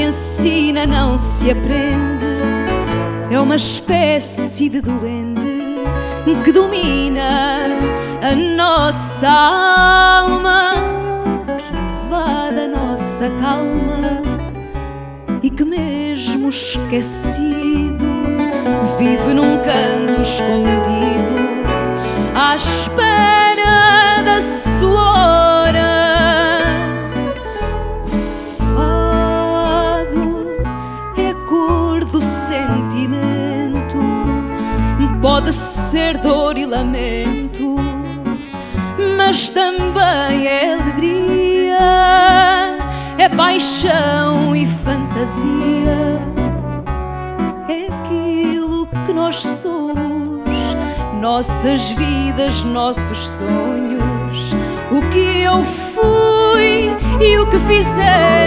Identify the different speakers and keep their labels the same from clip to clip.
Speaker 1: ensina, não se aprende. É uma espécie de duende que domina a nossa alma, que invade a nossa calma e que, mesmo esquecido, vive num canto escondido pode ser dor e lamento, mas também é alegria, é paixão e fantasia. É aquilo que nós somos, nossas vidas, nossos sonhos, o que eu fui e o que fizermos.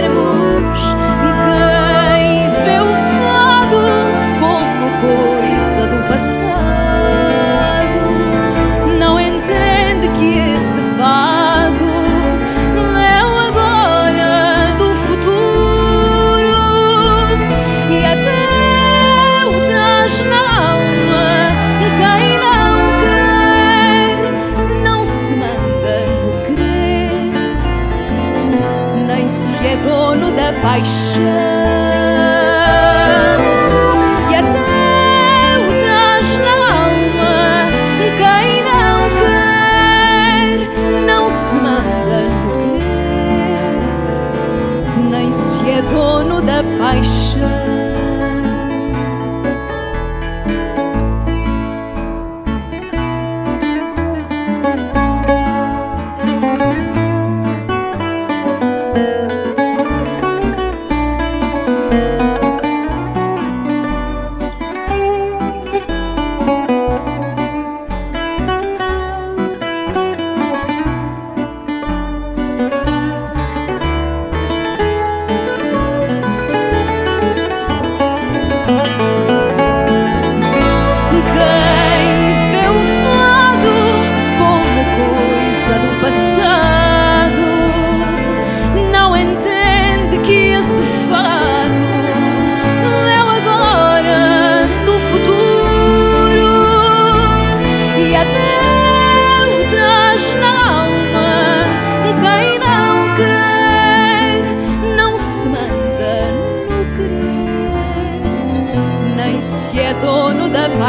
Speaker 1: Da paixão.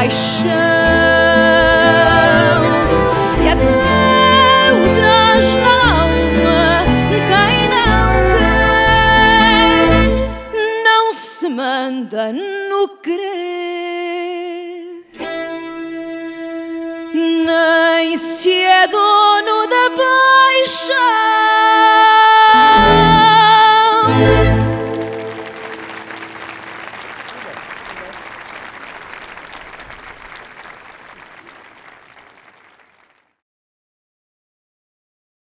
Speaker 1: Paixão. E até o traz na. Quem não quer, não se manda no querer, nem se é dono da paixão.